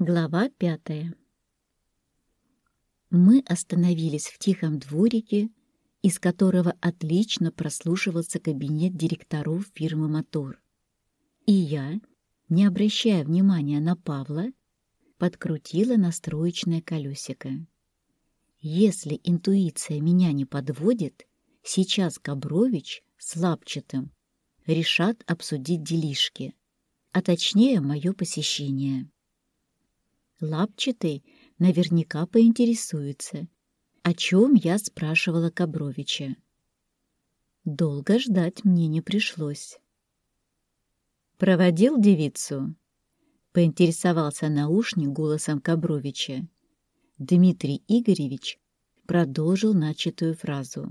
Глава пятая Мы остановились в тихом дворике, из которого отлично прослушивался кабинет директоров фирмы «Мотор». И я, не обращая внимания на Павла, подкрутила настроечное колесико. Если интуиция меня не подводит, сейчас Габрович с Лапчатым решат обсудить делишки, а точнее мое посещение. Лапчатый наверняка поинтересуется, о чем я спрашивала Кабровича. Долго ждать мне не пришлось. «Проводил девицу?» — поинтересовался наушник голосом Кабровича. Дмитрий Игоревич продолжил начатую фразу.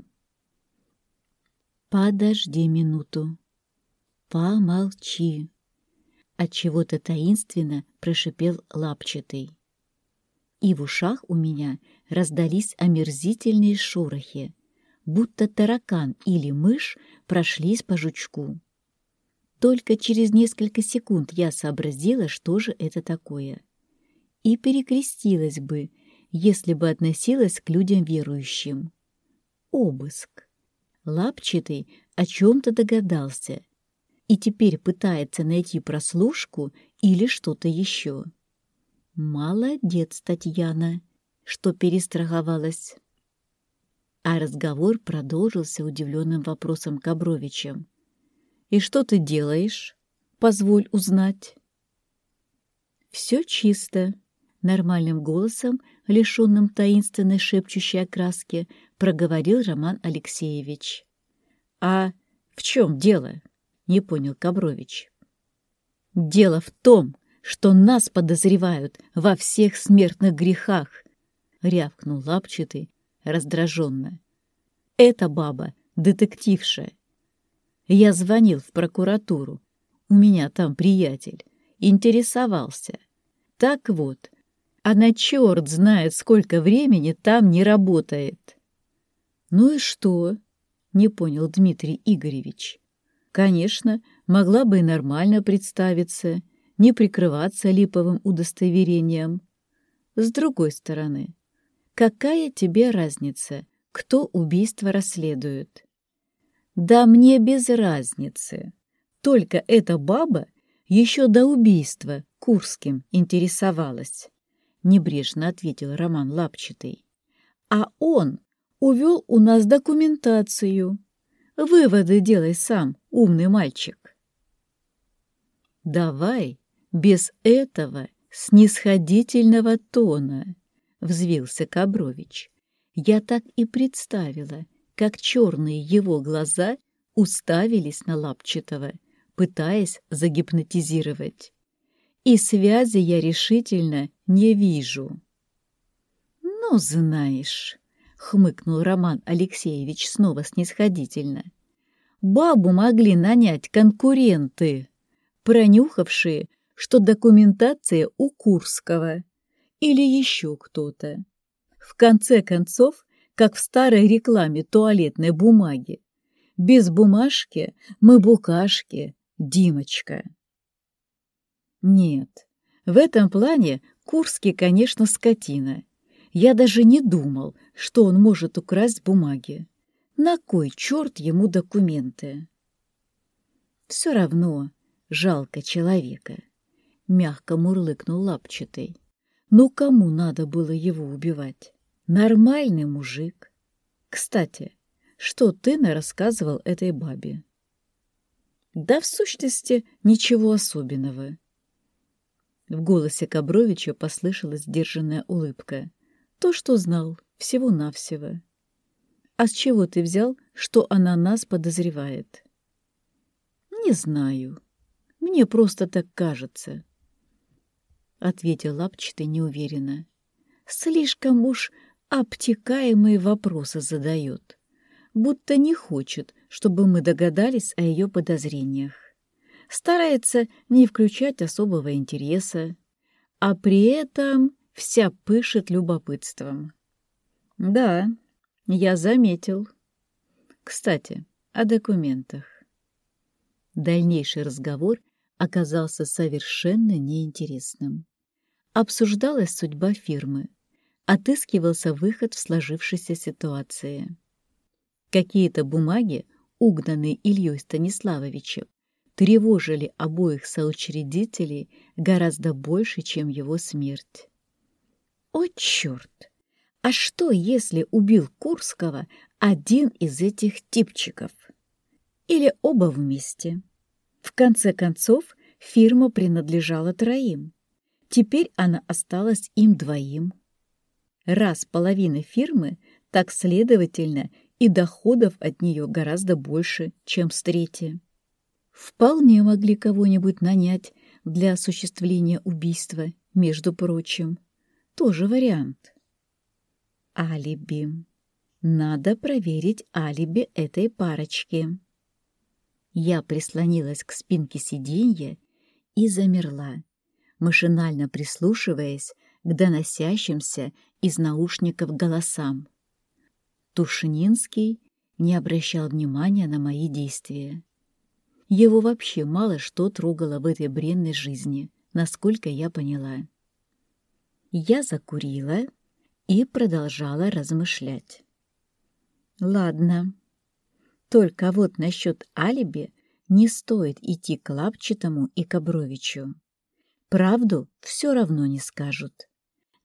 «Подожди минуту. Помолчи». От чего то таинственно прошипел лапчатый. И в ушах у меня раздались омерзительные шорохи, будто таракан или мышь прошлись по жучку. Только через несколько секунд я сообразила, что же это такое. И перекрестилась бы, если бы относилась к людям верующим. Обыск. Лапчатый о чем-то догадался и теперь пытается найти прослушку или что-то еще. Молодец, Татьяна, что перестраховалась. А разговор продолжился удивленным вопросом Кабровича. «И что ты делаешь? Позволь узнать». «Все чисто», — нормальным голосом, лишенным таинственной шепчущей окраски, проговорил Роман Алексеевич. «А в чем дело?» — не понял Кабрович. «Дело в том, что нас подозревают во всех смертных грехах», — рявкнул лапчатый раздраженно. «Эта баба — детективша. Я звонил в прокуратуру. У меня там приятель. Интересовался. Так вот, она черт знает, сколько времени там не работает». «Ну и что?» — не понял Дмитрий Игоревич. Конечно, могла бы и нормально представиться, не прикрываться липовым удостоверением. С другой стороны, какая тебе разница, кто убийство расследует? Да мне без разницы. Только эта баба еще до убийства Курским интересовалась, небрежно ответил Роман Лапчатый. А он увел у нас документацию. Выводы делай сам, умный мальчик. Давай без этого снисходительного тона, взвился Кабрович. Я так и представила, как черные его глаза уставились на Лапчатого, пытаясь загипнотизировать. И связи я решительно не вижу. «Ну, знаешь», — хмыкнул Роман Алексеевич снова снисходительно. «Бабу могли нанять конкуренты, пронюхавшие, что документация у Курского или еще кто-то. В конце концов, как в старой рекламе туалетной бумаги, без бумажки мы букашки, Димочка. Нет, в этом плане Курский, конечно, скотина. Я даже не думал, что он может украсть бумаги. На кой черт ему документы? Все равно жалко человека, — мягко мурлыкнул лапчатый. Ну кому надо было его убивать? Нормальный мужик. Кстати, что ты рассказывал этой бабе? Да, в сущности, ничего особенного. В голосе Кабровича послышалась сдержанная улыбка. То, что знал, всего-навсего. «А с чего ты взял, что она нас подозревает?» «Не знаю. Мне просто так кажется», — ответил Лапчатый неуверенно. «Слишком уж обтекаемые вопросы задает, будто не хочет, чтобы мы догадались о ее подозрениях. Старается не включать особого интереса, а при этом вся пышет любопытством. Да, я заметил. Кстати, о документах. Дальнейший разговор оказался совершенно неинтересным. обсуждалась судьба фирмы, отыскивался выход в сложившейся ситуации. Какие-то бумаги, угнанные Ильей Станиславовичем, тревожили обоих соучредителей гораздо больше, чем его смерть. О, черт! А что, если убил Курского один из этих типчиков? Или оба вместе? В конце концов, фирма принадлежала троим. Теперь она осталась им двоим. Раз половина фирмы, так следовательно, и доходов от нее гораздо больше, чем с третьей. Вполне могли кого-нибудь нанять для осуществления убийства, между прочим. Тоже вариант. Алиби. Надо проверить алиби этой парочки. Я прислонилась к спинке сиденья и замерла, машинально прислушиваясь к доносящимся из наушников голосам. Тушининский не обращал внимания на мои действия. Его вообще мало что трогало в этой бренной жизни, насколько я поняла. Я закурила и продолжала размышлять. Ладно, только вот насчет алиби не стоит идти к Лапчатому и Кабровичу. Правду все равно не скажут.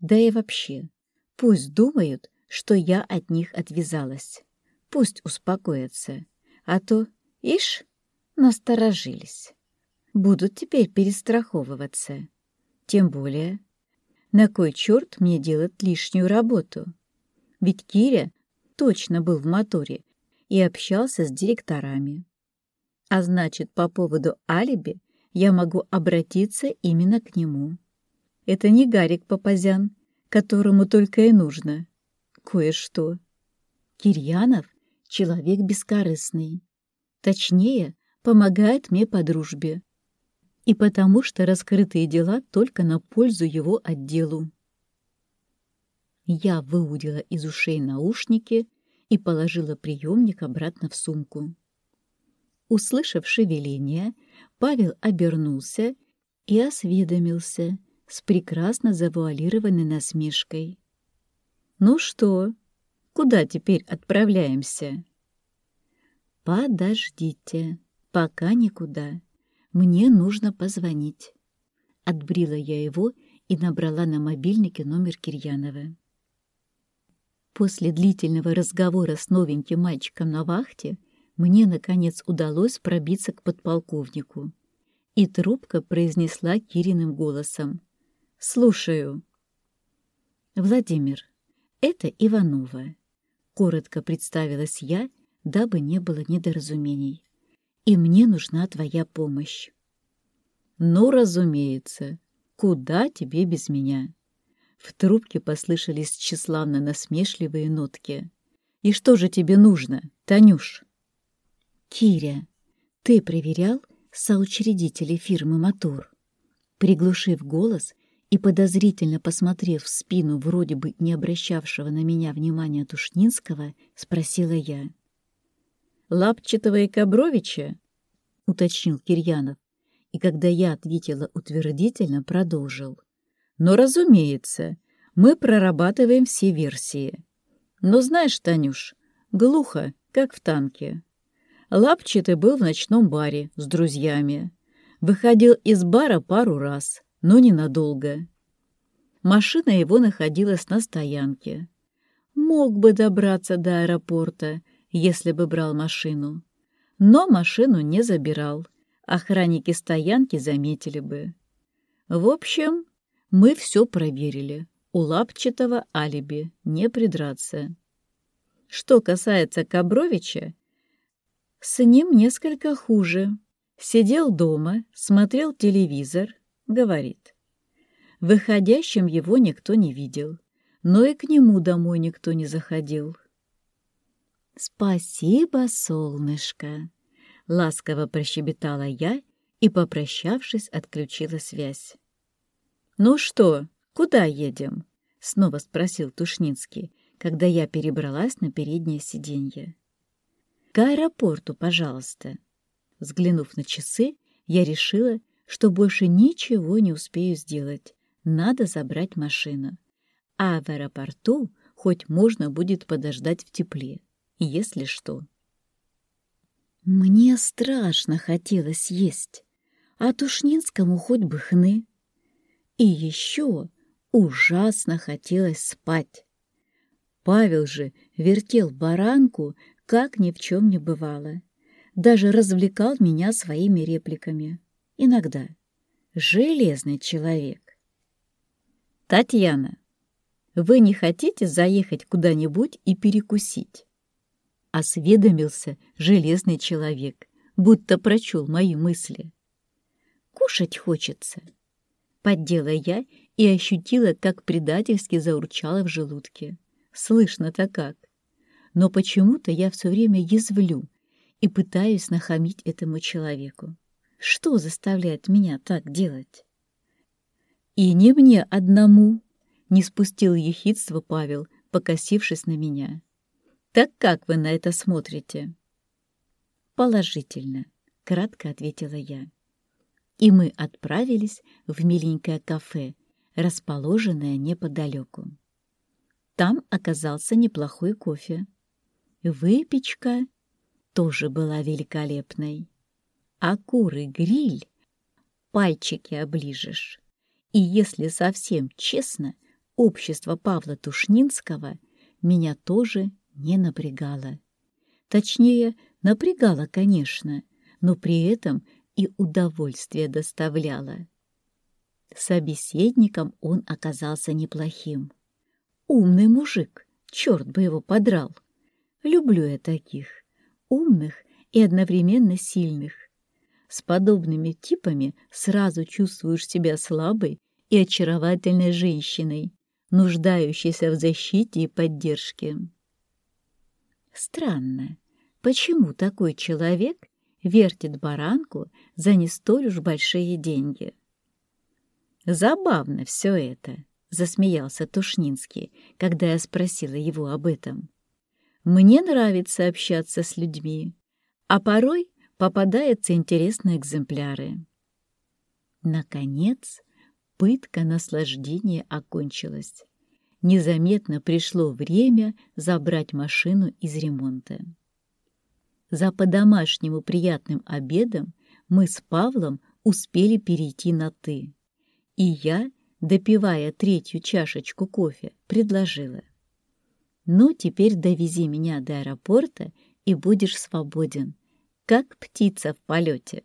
Да и вообще, пусть думают, что я от них отвязалась. Пусть успокоятся. А то, ишь, Насторожились. Будут теперь перестраховываться. Тем более, на кой черт мне делать лишнюю работу? Ведь Киря точно был в моторе и общался с директорами. А значит, по поводу алиби я могу обратиться именно к нему. Это не Гарик Папазян, которому только и нужно. Кое-что. Кирьянов — человек бескорыстный. Точнее, помогает мне по дружбе. И потому что раскрытые дела только на пользу его отделу. Я выудила из ушей наушники и положила приемник обратно в сумку. Услышав шевеление, Павел обернулся и осведомился с прекрасно завуалированной насмешкой. «Ну что, куда теперь отправляемся?» «Подождите», «Пока никуда. Мне нужно позвонить». Отбрила я его и набрала на мобильнике номер Кирьянова. После длительного разговора с новеньким мальчиком на вахте мне, наконец, удалось пробиться к подполковнику. И трубка произнесла Кириным голосом. «Слушаю». «Владимир, это Иванова», — коротко представилась я, дабы не было недоразумений и мне нужна твоя помощь. Ну, разумеется, куда тебе без меня? В трубке послышались тщеславно насмешливые нотки. И что же тебе нужно, Танюш? Киря, ты проверял соучредителей фирмы «Мотор»? Приглушив голос и подозрительно посмотрев в спину вроде бы не обращавшего на меня внимания Тушнинского, спросила я. Лапчатого и Кабровича?» — уточнил Кирьянов. И когда я ответила утвердительно, продолжил. «Но, разумеется, мы прорабатываем все версии. Но знаешь, Танюш, глухо, как в танке. Лапчатый был в ночном баре с друзьями. Выходил из бара пару раз, но ненадолго. Машина его находилась на стоянке. Мог бы добраться до аэропорта, если бы брал машину. Но машину не забирал. Охранники стоянки заметили бы. В общем, мы все проверили. У Лапчатого алиби не придраться. Что касается Кабровича, с ним несколько хуже. Сидел дома, смотрел телевизор, говорит. Выходящим его никто не видел, но и к нему домой никто не заходил. «Спасибо, солнышко!» — ласково прощебетала я и, попрощавшись, отключила связь. «Ну что, куда едем?» — снова спросил Тушницкий, когда я перебралась на переднее сиденье. «К аэропорту, пожалуйста». Взглянув на часы, я решила, что больше ничего не успею сделать, надо забрать машину, а в аэропорту хоть можно будет подождать в тепле, если что. Мне страшно хотелось есть, а Тушнинскому хоть бы хны. И еще ужасно хотелось спать. Павел же вертел баранку, как ни в чем не бывало. Даже развлекал меня своими репликами. Иногда. Железный человек. Татьяна, вы не хотите заехать куда-нибудь и перекусить? Осведомился железный человек, будто прочел мои мысли. Кушать хочется. Поддела я и ощутила, как предательски заурчало в желудке. Слышно-то как. Но почему-то я все время язвлю и пытаюсь нахамить этому человеку. Что заставляет меня так делать? И не мне одному, не спустил ехидство Павел, покосившись на меня. Так как вы на это смотрите? Положительно, кратко ответила я. И мы отправились в миленькое кафе, расположенное неподалеку. Там оказался неплохой кофе. Выпечка тоже была великолепной. А куры гриль пальчики оближешь. И если совсем честно, общество Павла Тушнинского меня тоже не напрягала. Точнее, напрягала, конечно, но при этом и удовольствие доставляла. Собеседником он оказался неплохим. Умный мужик, черт бы его подрал. Люблю я таких, умных и одновременно сильных. С подобными типами сразу чувствуешь себя слабой и очаровательной женщиной, нуждающейся в защите и поддержке. Странно, почему такой человек вертит баранку за не столь уж большие деньги? Забавно все это, засмеялся Тушнинский, когда я спросила его об этом. Мне нравится общаться с людьми, а порой попадаются интересные экземпляры. Наконец, пытка наслаждения окончилась незаметно пришло время забрать машину из ремонта. За по-домашнему приятным обедом мы с Павлом успели перейти на «ты». И я, допивая третью чашечку кофе, предложила. «Ну, теперь довези меня до аэропорта, и будешь свободен, как птица в полете».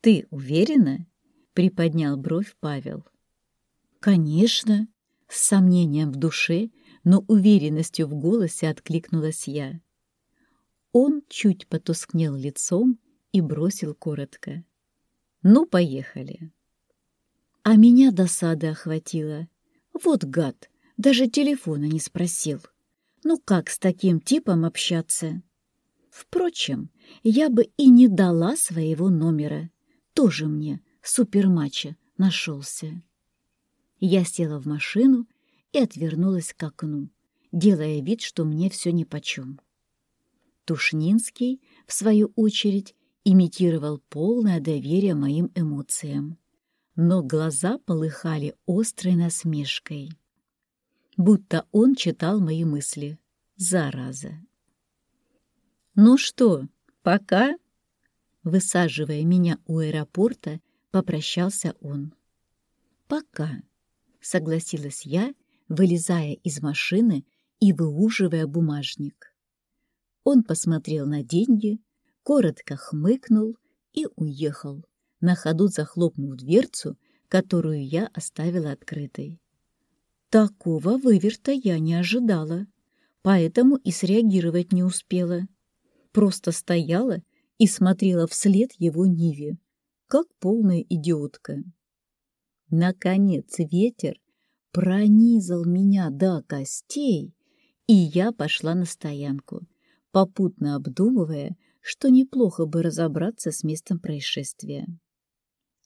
«Ты уверена?» — приподнял бровь Павел. «Конечно!» С сомнением в душе, но уверенностью в голосе откликнулась я. Он чуть потускнел лицом и бросил коротко. «Ну, поехали». А меня досада охватила. Вот гад, даже телефона не спросил. Ну как с таким типом общаться? Впрочем, я бы и не дала своего номера. Тоже мне супермача нашелся. Я села в машину и отвернулась к окну, делая вид, что мне все нипочем. Тушнинский, в свою очередь, имитировал полное доверие моим эмоциям, но глаза полыхали острой насмешкой. Будто он читал мои мысли. Зараза! «Ну что, пока?» Высаживая меня у аэропорта, попрощался он. «Пока», согласилась я, вылезая из машины и выуживая бумажник. Он посмотрел на деньги, коротко хмыкнул и уехал, на ходу захлопнув дверцу, которую я оставила открытой. Такого выверта я не ожидала, поэтому и среагировать не успела. Просто стояла и смотрела вслед его Ниве, как полная идиотка. Наконец ветер пронизал меня до костей, и я пошла на стоянку, попутно обдумывая, что неплохо бы разобраться с местом происшествия.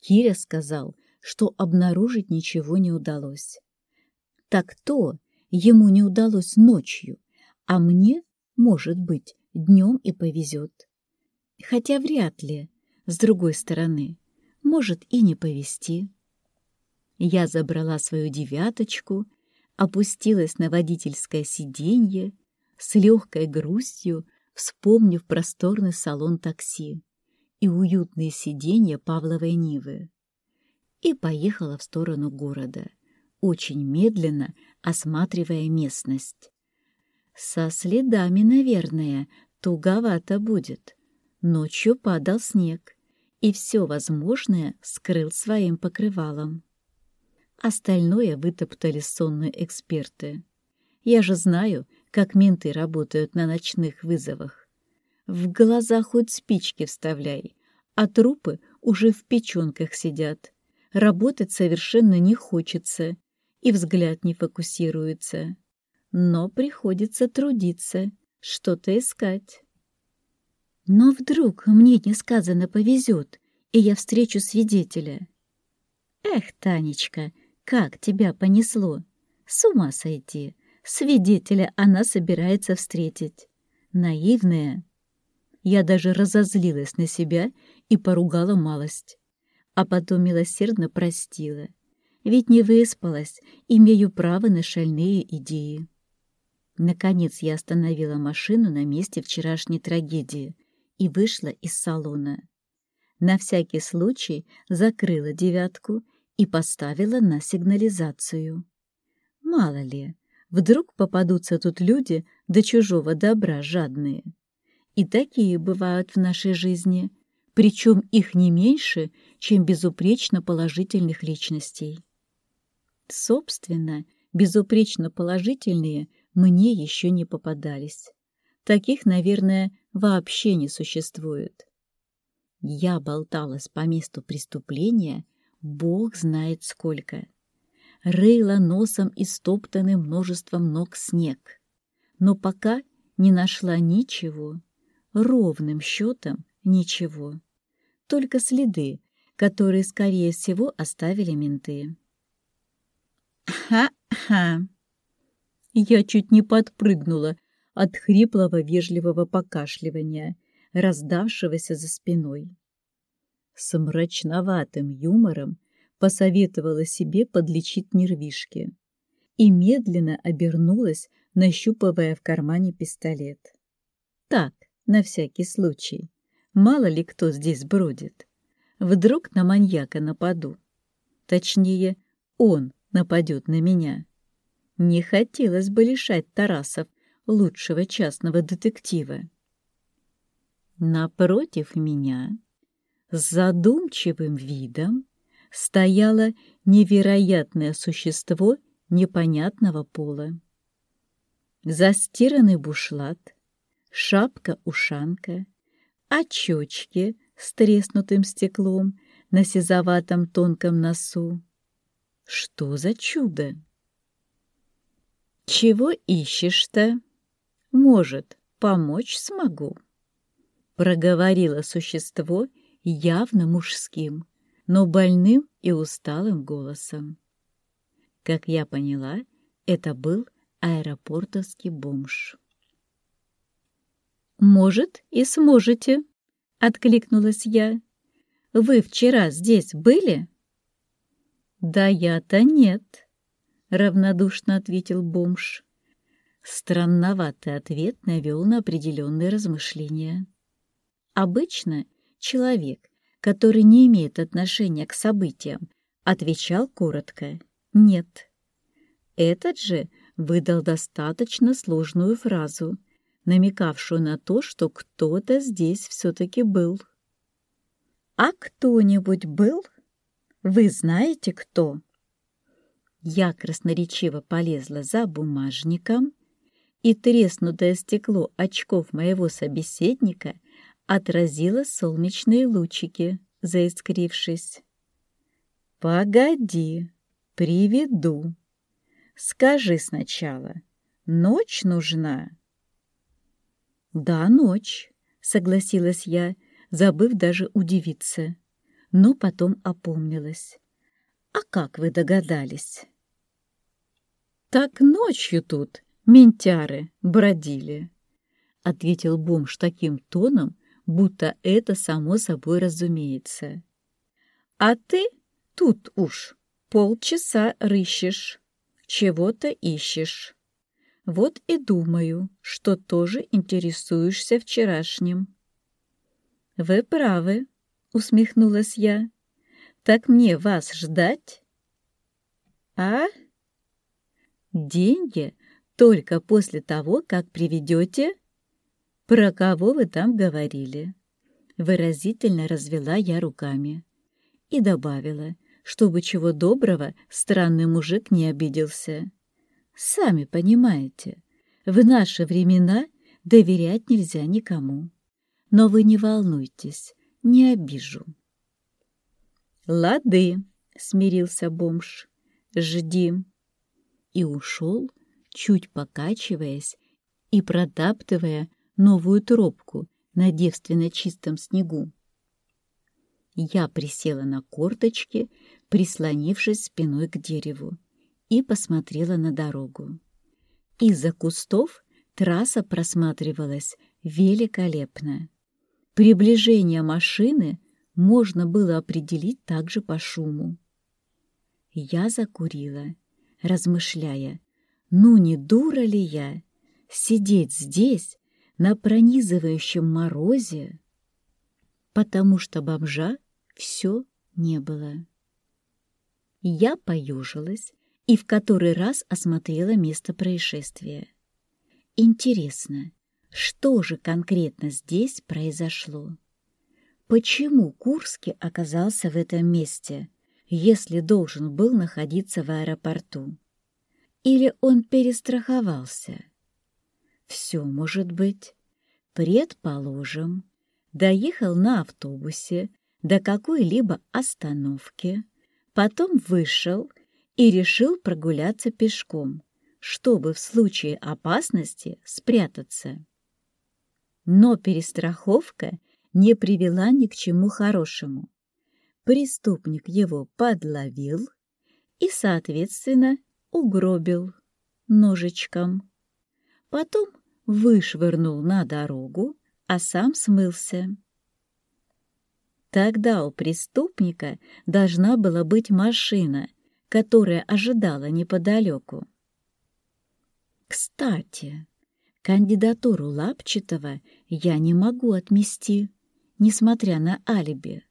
Киря сказал, что обнаружить ничего не удалось. Так то ему не удалось ночью, а мне, может быть, днем и повезет. Хотя вряд ли, с другой стороны, может и не повезти. Я забрала свою девяточку, опустилась на водительское сиденье, с легкой грустью вспомнив просторный салон такси и уютные сиденья Павловой Нивы, и поехала в сторону города, очень медленно осматривая местность. Со следами, наверное, туговато будет. Ночью падал снег, и все возможное скрыл своим покрывалом. Остальное вытоптали сонные эксперты. Я же знаю, как менты работают на ночных вызовах. В глаза хоть спички вставляй, а трупы уже в печенках сидят. Работать совершенно не хочется, и взгляд не фокусируется. Но приходится трудиться, что-то искать. Но вдруг мне несказанно повезет, и я встречу свидетеля. Эх, Танечка, как тебя понесло! С ума сойти! Свидетеля она собирается встретить. Наивная. Я даже разозлилась на себя и поругала малость. А потом милосердно простила. Ведь не выспалась, имею право на шальные идеи. Наконец я остановила машину на месте вчерашней трагедии и вышла из салона. На всякий случай закрыла девятку и поставила на сигнализацию. Мало ли, вдруг попадутся тут люди до чужого добра жадные. И такие бывают в нашей жизни, причем их не меньше, чем безупречно положительных личностей. Собственно, безупречно положительные мне еще не попадались. Таких, наверное, вообще не существует. Я болталась по месту преступления, бог знает сколько. Рыла носом истоптанным множеством ног снег. Но пока не нашла ничего, ровным счетом ничего. Только следы, которые, скорее всего, оставили менты. «Ха-ха!» Я чуть не подпрыгнула от хриплого вежливого покашливания, раздавшегося за спиной. С мрачноватым юмором посоветовала себе подлечить нервишки и медленно обернулась, нащупывая в кармане пистолет. Так, на всякий случай. Мало ли кто здесь бродит. Вдруг на маньяка нападу. Точнее, он нападет на меня. Не хотелось бы лишать Тарасов лучшего частного детектива. Напротив меня, с задумчивым видом, стояло невероятное существо непонятного пола. Застиранный бушлат, шапка-ушанка, очечки с треснутым стеклом на сизоватом тонком носу. Что за чудо? «Чего ищешь-то? Может, помочь смогу?» Проговорило существо явно мужским, но больным и усталым голосом. Как я поняла, это был аэропортовский бомж. «Может, и сможете», — откликнулась я. «Вы вчера здесь были?» «Да я-то нет», — равнодушно ответил бомж. Странноватый ответ навел на определенные размышления. Обычно человек, который не имеет отношения к событиям, отвечал коротко «нет». Этот же выдал достаточно сложную фразу, намекавшую на то, что кто-то здесь все-таки был. «А кто-нибудь был? Вы знаете, кто?» Я красноречиво полезла за бумажником, и треснутое стекло очков моего собеседника отразило солнечные лучики, заискрившись. «Погоди, приведу. Скажи сначала, ночь нужна?» «Да, ночь», — согласилась я, забыв даже удивиться, но потом опомнилась. «А как вы догадались?» «Так ночью тут ментяры бродили», — ответил бомж таким тоном, будто это само собой разумеется. «А ты тут уж полчаса рыщешь, чего-то ищешь. Вот и думаю, что тоже интересуешься вчерашним. Вы правы, усмехнулась я. Так мне вас ждать? А? Деньги только после того, как приведете? Про кого вы там говорили? Выразительно развела я руками и добавила, чтобы чего доброго странный мужик не обиделся. Сами понимаете, в наши времена доверять нельзя никому. Но вы не волнуйтесь, не обижу. «Лады», — смирился бомж, — «жди». И ушел, чуть покачиваясь и протаптывая новую тропку на девственно чистом снегу. Я присела на корточки, прислонившись спиной к дереву, и посмотрела на дорогу. Из-за кустов трасса просматривалась великолепно. Приближение машины можно было определить также по шуму. Я закурила, размышляя, ну не дура ли я сидеть здесь на пронизывающем морозе, потому что бомжа все не было. Я поюжилась и в который раз осмотрела место происшествия. Интересно, что же конкретно здесь произошло? Почему Курский оказался в этом месте, если должен был находиться в аэропорту? Или он перестраховался? Все может быть. Предположим, доехал на автобусе до какой-либо остановки, потом вышел и решил прогуляться пешком, чтобы в случае опасности спрятаться. Но перестраховка не привела ни к чему хорошему. Преступник его подловил и, соответственно, угробил ножичком. Потом вышвырнул на дорогу, а сам смылся. Тогда у преступника должна была быть машина, которая ожидала неподалеку. Кстати, кандидатуру Лапчатого я не могу отмести, несмотря на алиби.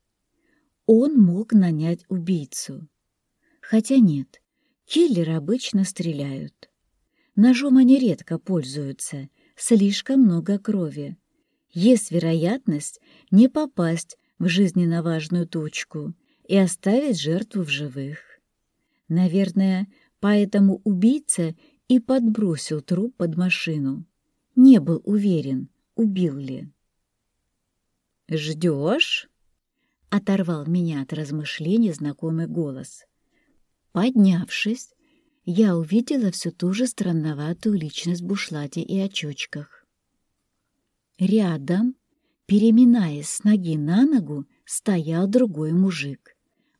Он мог нанять убийцу. Хотя нет, киллеры обычно стреляют. Ножом они редко пользуются, слишком много крови. Есть вероятность не попасть в жизненно важную точку и оставить жертву в живых. Наверное, поэтому убийца и подбросил труп под машину. Не был уверен, убил ли. «Ждешь?» — оторвал меня от размышлений знакомый голос. Поднявшись, я увидела всю ту же странноватую личность в бушлате и очочках. Рядом, переминаясь с ноги на ногу, стоял другой мужик,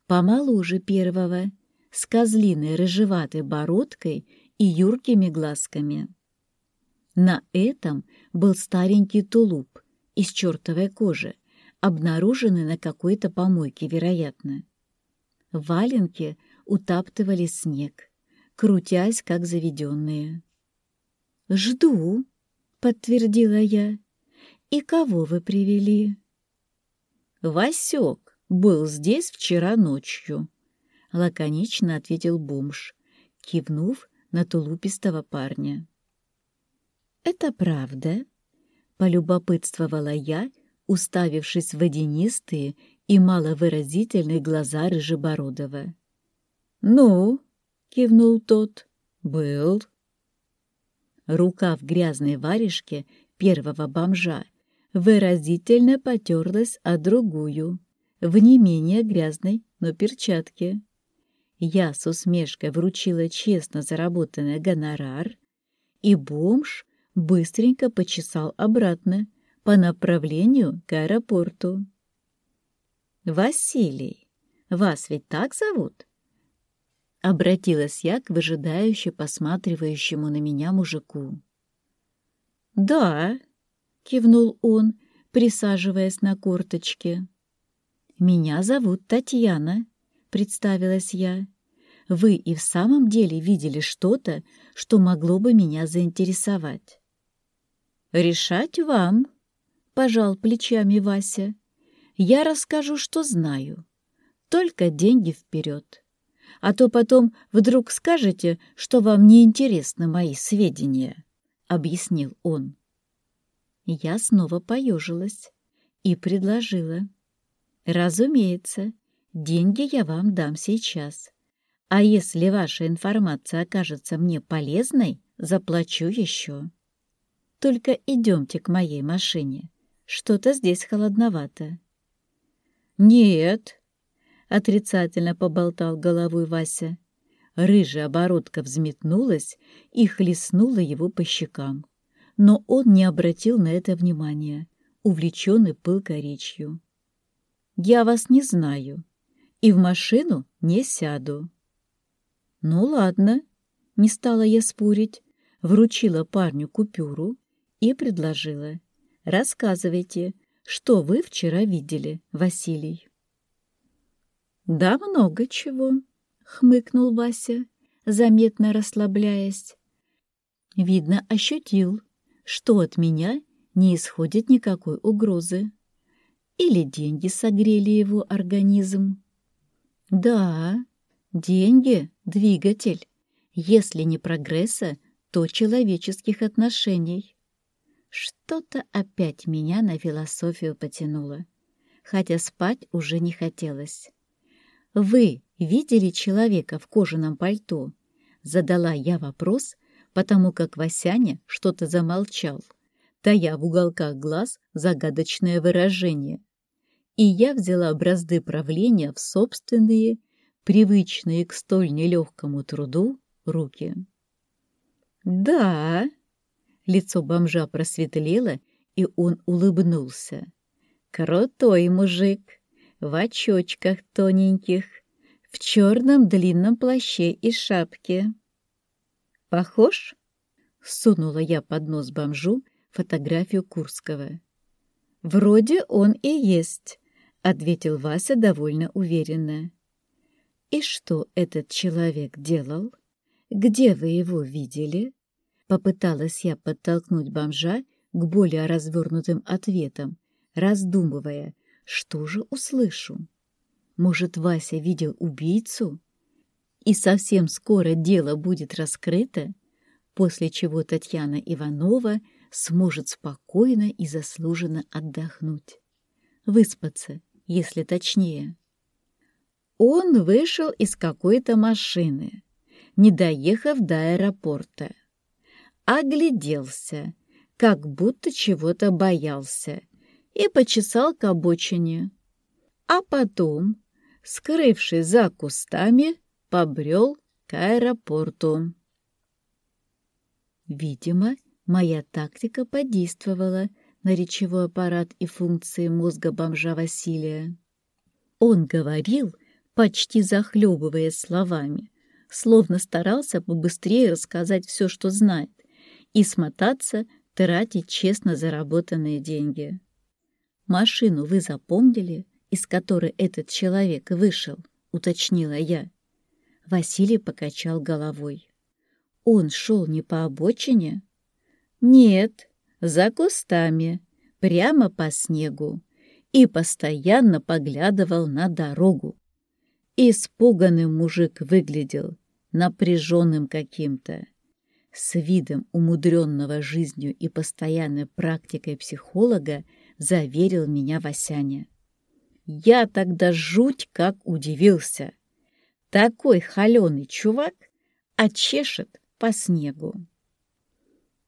помоложе первого, с козлиной рыжеватой бородкой и юркими глазками. На этом был старенький тулуп из чертовой кожи, обнаруженный на какой-то помойке, вероятно. Валенки утаптывали снег, крутясь, как заведенные. «Жду», — подтвердила я. «И кого вы привели?» «Васек был здесь вчера ночью», — лаконично ответил бомж, кивнув на тулупистого парня. «Это правда?» — полюбопытствовала я, уставившись в водянистые и маловыразительные глаза Рыжебородова. «Ну?» — кивнул тот. «Был». Рука в грязной варежке первого бомжа выразительно потерлась о другую, в не менее грязной, но перчатке. Я с усмешкой вручила честно заработанный гонорар, и бомж быстренько почесал обратно по направлению к аэропорту. «Василий, вас ведь так зовут?» Обратилась я к выжидающе посматривающему на меня мужику. «Да», — кивнул он, присаживаясь на корточке. «Меня зовут Татьяна», — представилась я. вы и в самом деле видели что-то, что могло бы меня заинтересовать. «Решать вам», — пожал плечами Вася. «Я расскажу, что знаю. Только деньги вперед. А то потом вдруг скажете, что вам не интересны мои сведения», — объяснил он. Я снова поежилась и предложила. «Разумеется, деньги я вам дам сейчас. А если ваша информация окажется мне полезной, заплачу еще». Только идемте к моей машине. Что-то здесь холодновато». «Нет», — отрицательно поболтал головой Вася. Рыжая оборотка взметнулась и хлестнула его по щекам. Но он не обратил на это внимания, увлеченный пылкой речью. «Я вас не знаю и в машину не сяду». «Ну ладно», — не стала я спорить, вручила парню купюру и предложила. «Рассказывайте, что вы вчера видели, Василий?» «Да много чего», — хмыкнул Вася, заметно расслабляясь. Видно, ощутил, что от меня не исходит никакой угрозы. Или деньги согрели его организм. Да, деньги — двигатель. Если не прогресса, то человеческих отношений. Что-то опять меня на философию потянуло, хотя спать уже не хотелось. «Вы видели человека в кожаном пальто?» Задала я вопрос, потому как Васяня что-то замолчал, тая в уголках глаз загадочное выражение. И я взяла бразды правления в собственные, привычные к столь нелегкому труду, руки. «Да», Лицо бомжа просветлело, и он улыбнулся. Крутой мужик, в очочках тоненьких, в черном длинном плаще и шапке. «Похож?» — сунула я под нос бомжу фотографию Курского. «Вроде он и есть», — ответил Вася довольно уверенно. «И что этот человек делал? Где вы его видели?» Попыталась я подтолкнуть бомжа к более развернутым ответам, раздумывая, что же услышу. Может, Вася видел убийцу? И совсем скоро дело будет раскрыто, после чего Татьяна Иванова сможет спокойно и заслуженно отдохнуть. Выспаться, если точнее. Он вышел из какой-то машины, не доехав до аэропорта огляделся, как будто чего-то боялся, и почесал к обочине. А потом, скрывшись за кустами, побрел к аэропорту. Видимо, моя тактика подействовала на речевой аппарат и функции мозга бомжа Василия. Он говорил, почти захлебываясь словами, словно старался побыстрее рассказать все, что знает, и смотаться, тратить честно заработанные деньги. «Машину вы запомнили, из которой этот человек вышел?» — уточнила я. Василий покачал головой. «Он шел не по обочине?» «Нет, за кустами, прямо по снегу, и постоянно поглядывал на дорогу. Испуганный мужик выглядел, напряженным каким-то с видом умудренного жизнью и постоянной практикой психолога заверил меня Васяня. Я тогда жуть как удивился. Такой холеный чувак, а чешет по снегу.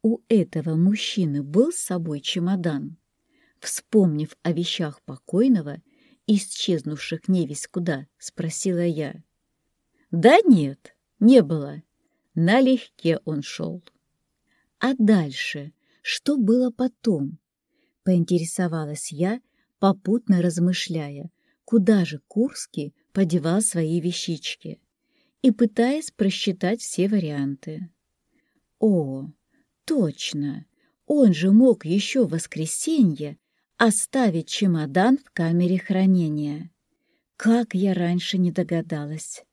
У этого мужчины был с собой чемодан. Вспомнив о вещах покойного, исчезнувших не весь куда, спросила я. «Да нет, не было. Налегке он шел. А дальше? Что было потом? Поинтересовалась я, попутно размышляя, куда же Курский подевал свои вещички и пытаясь просчитать все варианты. О, точно! Он же мог еще в воскресенье оставить чемодан в камере хранения. Как я раньше не догадалась.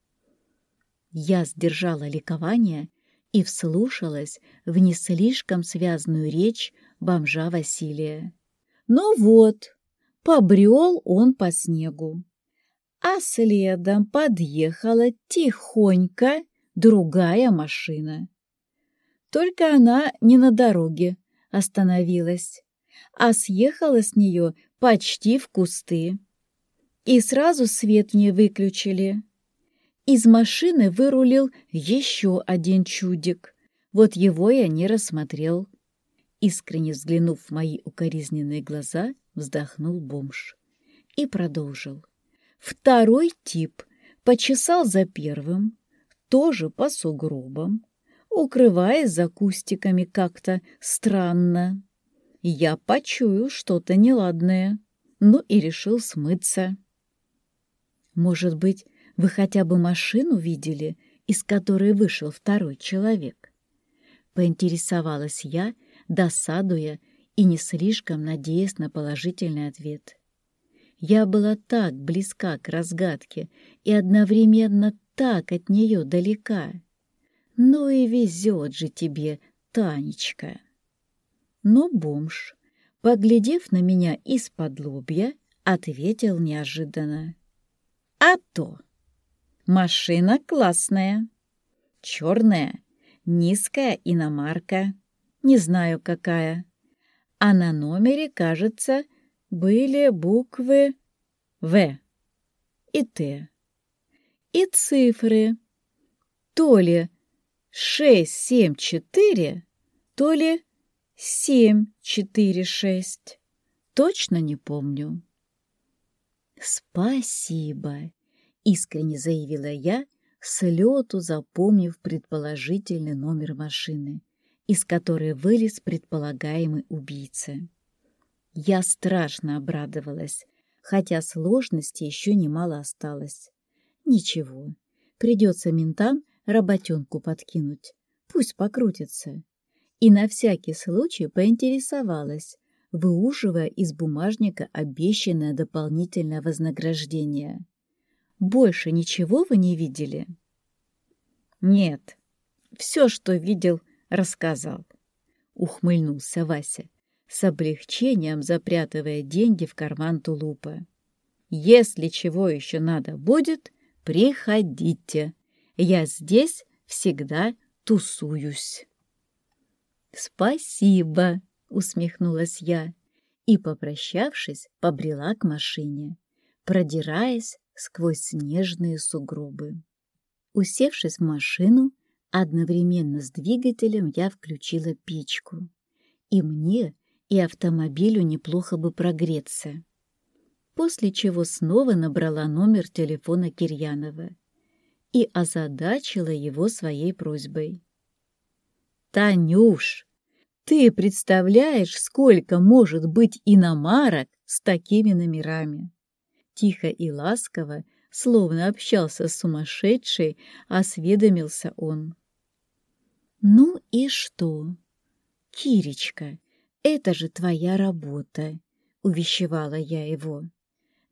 Я сдержала ликование и вслушалась в не слишком связную речь бомжа Василия. Ну вот, побрел он по снегу. А следом подъехала тихонько другая машина. Только она не на дороге остановилась, а съехала с нее почти в кусты. И сразу свет мне выключили. Из машины вырулил еще один чудик. Вот его я не рассмотрел. Искренне взглянув в мои укоризненные глаза, вздохнул бомж и продолжил. Второй тип почесал за первым, тоже по сугробам, укрываясь за кустиками как-то странно. Я почую что-то неладное, ну и решил смыться. Может быть, вы хотя бы машину видели, из которой вышел второй человек? Поинтересовалась я, досадуя и не слишком надеясь на положительный ответ. Я была так близка к разгадке и одновременно так от нее далека. Ну и везет же тебе, Танечка. Но бомж, поглядев на меня из-под лобья, ответил неожиданно. А то! Машина классная, черная, низкая иномарка, не знаю какая. А на номере, кажется, были буквы «В» и «Т». И цифры то ли 674, то ли 746. Точно не помню. «Спасибо!» — искренне заявила я, с лету запомнив предположительный номер машины, из которой вылез предполагаемый убийца. Я страшно обрадовалась, хотя сложности еще немало осталось. Ничего, придется ментам работенку подкинуть, пусть покрутится. И на всякий случай поинтересовалась, выуживая из бумажника обещанное дополнительное вознаграждение. «Больше ничего вы не видели?» «Нет, все, что видел, рассказал», — ухмыльнулся Вася с облегчением запрятывая деньги в карман тулупа. «Если чего еще надо будет, приходите. Я здесь всегда тусуюсь». «Спасибо!» — усмехнулась я и, попрощавшись, побрела к машине, продираясь сквозь снежные сугробы. Усевшись в машину, одновременно с двигателем я включила печку, и мне и автомобилю неплохо бы прогреться. После чего снова набрала номер телефона Кирьянова и озадачила его своей просьбой. «Танюш, ты представляешь, сколько может быть иномарок с такими номерами?» Тихо и ласково, словно общался с сумасшедшей, осведомился он. «Ну и что?» «Киречка, это же твоя работа, — увещевала я его.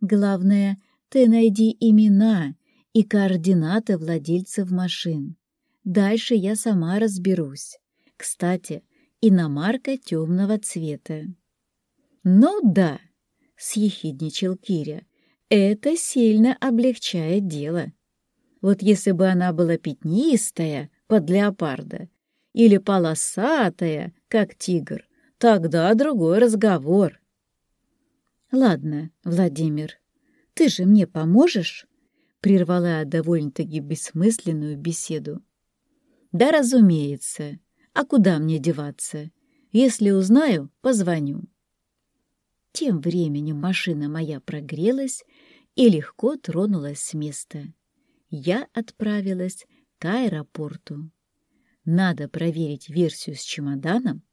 Главное, ты найди имена и координаты владельцев машин. Дальше я сама разберусь. Кстати, иномарка темного цвета. Ну да, — съехидничал Киря, — это сильно облегчает дело. Вот если бы она была пятнистая, под леопарда, или полосатая, как тигр, Тогда другой разговор. Ладно, Владимир, ты же мне поможешь? Прервала довольно-таки бессмысленную беседу. Да, разумеется. А куда мне деваться? Если узнаю, позвоню. Тем временем машина моя прогрелась и легко тронулась с места. Я отправилась к аэропорту. Надо проверить версию с чемоданом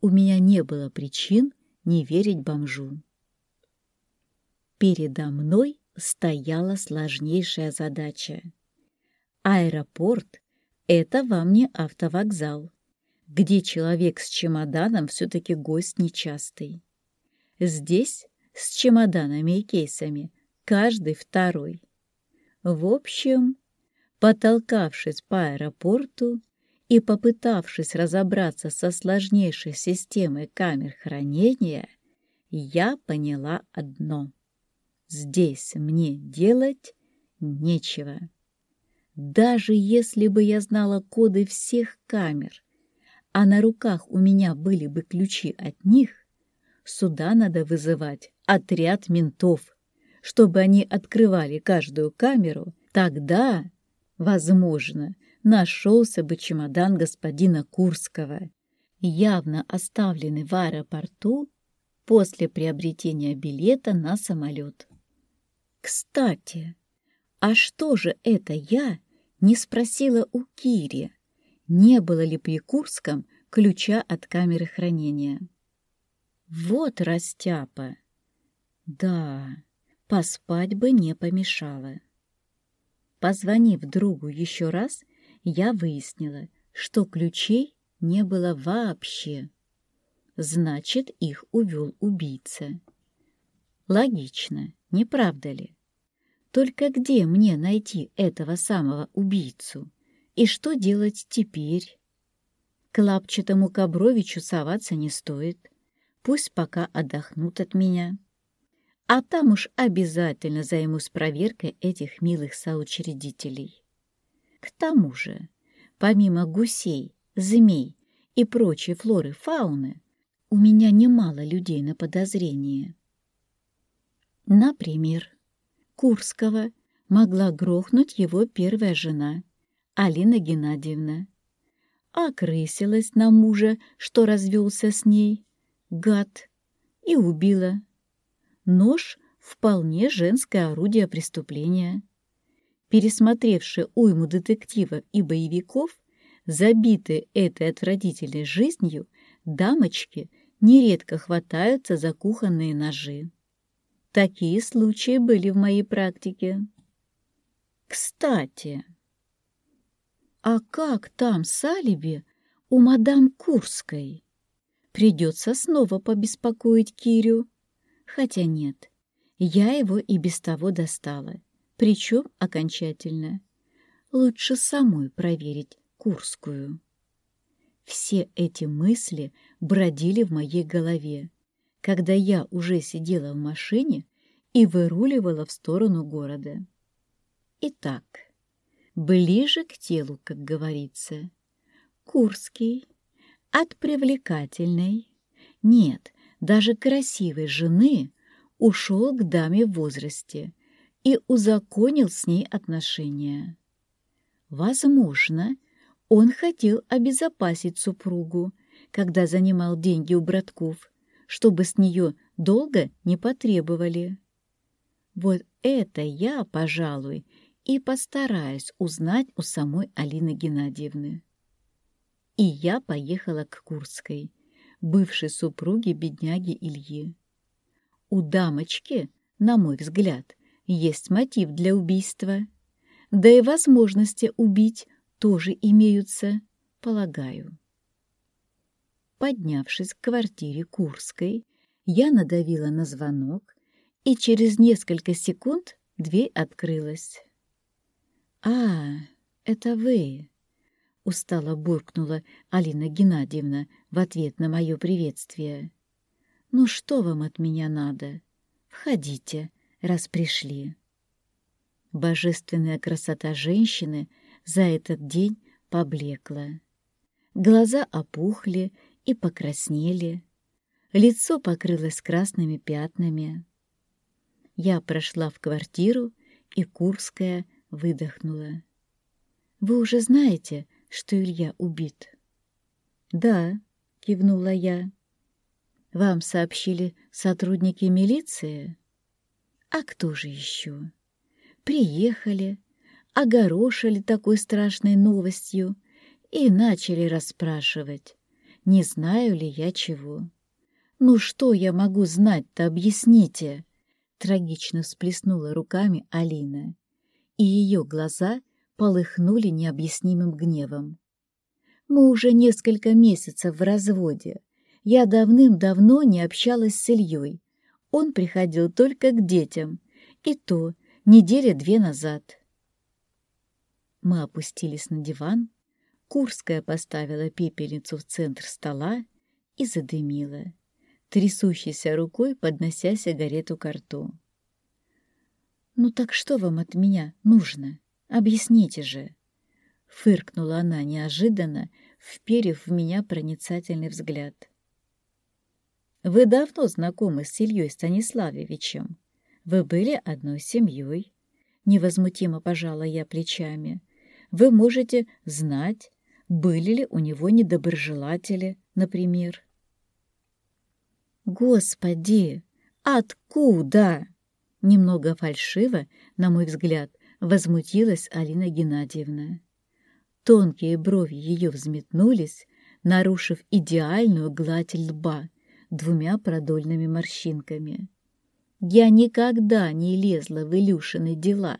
у меня не было причин не верить бомжу. Передо мной стояла сложнейшая задача. Аэропорт — это вам не автовокзал, где человек с чемоданом все-таки гость нечастый. Здесь с чемоданами и кейсами каждый второй. В общем, Потолкавшись по аэропорту и попытавшись разобраться со сложнейшей системой камер хранения, я поняла одно. Здесь мне делать нечего. Даже если бы я знала коды всех камер, а на руках у меня были бы ключи от них, сюда надо вызывать отряд ментов, чтобы они открывали каждую камеру, тогда, возможно, нашелся бы чемодан господина Курского, явно оставленный в аэропорту после приобретения билета на самолет. Кстати, а что же это я не спросила у Кири? не было ли при Курском ключа от камеры хранения. Вот растяпа! Да, поспать бы не помешало. Позвонив другу еще раз, я выяснила, что ключей не было вообще. Значит, их увел убийца. Логично, не правда ли? Только где мне найти этого самого убийцу? И что делать теперь? К лапчатому Кобровичу соваться не стоит. Пусть пока отдохнут от меня. А там уж обязательно займусь проверкой этих милых соучредителей. К тому же, помимо гусей, змей и прочей флоры-фауны, у меня немало людей на подозрение. Например, Курского могла грохнуть его первая жена — Алина Геннадьевна. Окрысилась на мужа, что развелся с ней, гад, и убила. Нож — вполне женское орудие преступления. Пересмотревшие уйму детективов и боевиков, забитые этой отвратительной жизнью, дамочки нередко хватаются за кухонные ножи. Такие случаи были в моей практике. Кстати... А как там с алиби у мадам Курской? Придется снова побеспокоить Кирю. Хотя нет, я его и без того достала, причем окончательно. Лучше самой проверить Курскую. Все эти мысли бродили в моей голове, когда я уже сидела в машине и выруливала в сторону города. Итак, ближе к телу, как говорится. Курский от привлекательной, нет, даже красивой жены ушел к даме в возрасте и узаконил с ней отношения. Возможно, он хотел обезопасить супругу, когда занимал деньги у братков, чтобы с нее долго не потребовали. Вот это я, пожалуй, и постараюсь узнать у самой Алины Геннадьевны. И я поехала к Курской, бывшей супруге бедняги Ильи. У дамочки, на мой взгляд, есть мотив для убийства. Да и возможности убить тоже имеются, полагаю. Поднявшись к квартире Курской, я надавила на звонок, и через несколько секунд дверь открылась. «А, это вы!» — устало буркнула Алина Геннадьевна в ответ на мое приветствие. «Ну что вам от меня надо? Входите, раз пришли». Божественная красота женщины за этот день поблекла. Глаза опухли и покраснели, лицо покрылось красными пятнами. Я прошла в квартиру, и Курская — выдохнула. «Вы уже знаете, что Илья убит?» «Да», — кивнула я. «Вам сообщили сотрудники милиции?» «А кто же еще?» «Приехали, огорошили такой страшной новостью и начали расспрашивать, не знаю ли я чего. Ну что я могу знать-то, объясните?» Трагично всплеснула руками Алина и ее глаза полыхнули необъяснимым гневом. «Мы уже несколько месяцев в разводе. Я давным-давно не общалась с Ильей. Он приходил только к детям, и то недели две назад». Мы опустились на диван, Курская поставила пепельницу в центр стола и задымила, трясущейся рукой поднося сигарету к рту. «Ну так что вам от меня нужно? Объясните же!» Фыркнула она неожиданно, вперев в меня проницательный взгляд. «Вы давно знакомы с Ильей Станиславовичем. Вы были одной семьей». Невозмутимо пожала я плечами. «Вы можете знать, были ли у него недоброжелатели, например». «Господи, откуда?» Немного фальшиво, на мой взгляд, возмутилась Алина Геннадьевна. Тонкие брови ее взметнулись, нарушив идеальную гладь лба двумя продольными морщинками. Я никогда не лезла в Илюшины дела.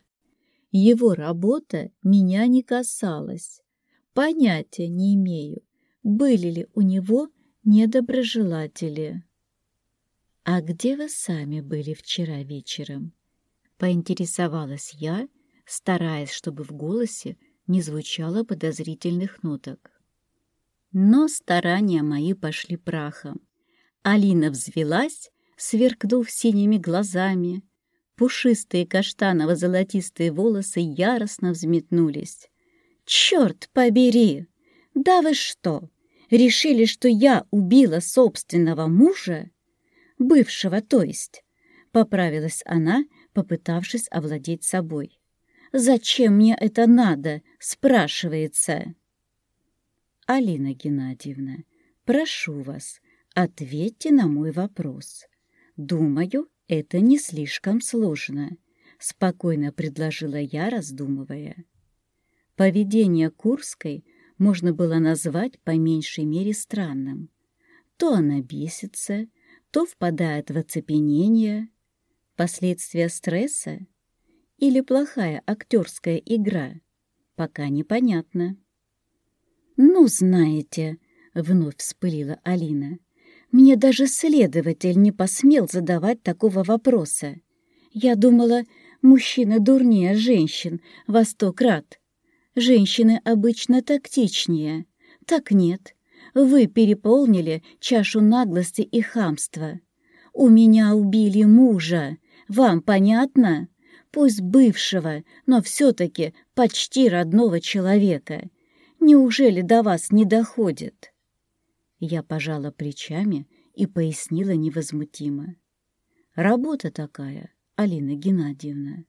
Его работа меня не касалась. Понятия не имею, были ли у него недоброжелатели. «А где вы сами были вчера вечером?» Поинтересовалась я, стараясь, чтобы в голосе не звучало подозрительных ноток. Но старания мои пошли прахом. Алина взвелась, сверкнув синими глазами. Пушистые каштаново-золотистые волосы яростно взметнулись. «Черт побери! Да вы что, решили, что я убила собственного мужа? Бывшего, то есть?» Поправилась она, попытавшись овладеть собой. «Зачем мне это надо?» — спрашивается. «Алина Геннадьевна, прошу вас, ответьте на мой вопрос. Думаю, это не слишком сложно», — спокойно предложила я, раздумывая. Поведение Курской можно было назвать по меньшей мере странным. То она бесится, то впадает в оцепенение. Последствия стресса или плохая актерская игра, пока непонятно. «Ну, знаете», — вновь вспылила Алина, «мне даже следователь не посмел задавать такого вопроса. Я думала, мужчины дурнее женщин во сто крат. Женщины обычно тактичнее. Так нет, вы переполнили чашу наглости и хамства. У меня убили мужа, вам понятно?» пусть бывшего, но все-таки почти родного человека. Неужели до вас не доходит?» Я пожала плечами и пояснила невозмутимо. «Работа такая, Алина Геннадьевна.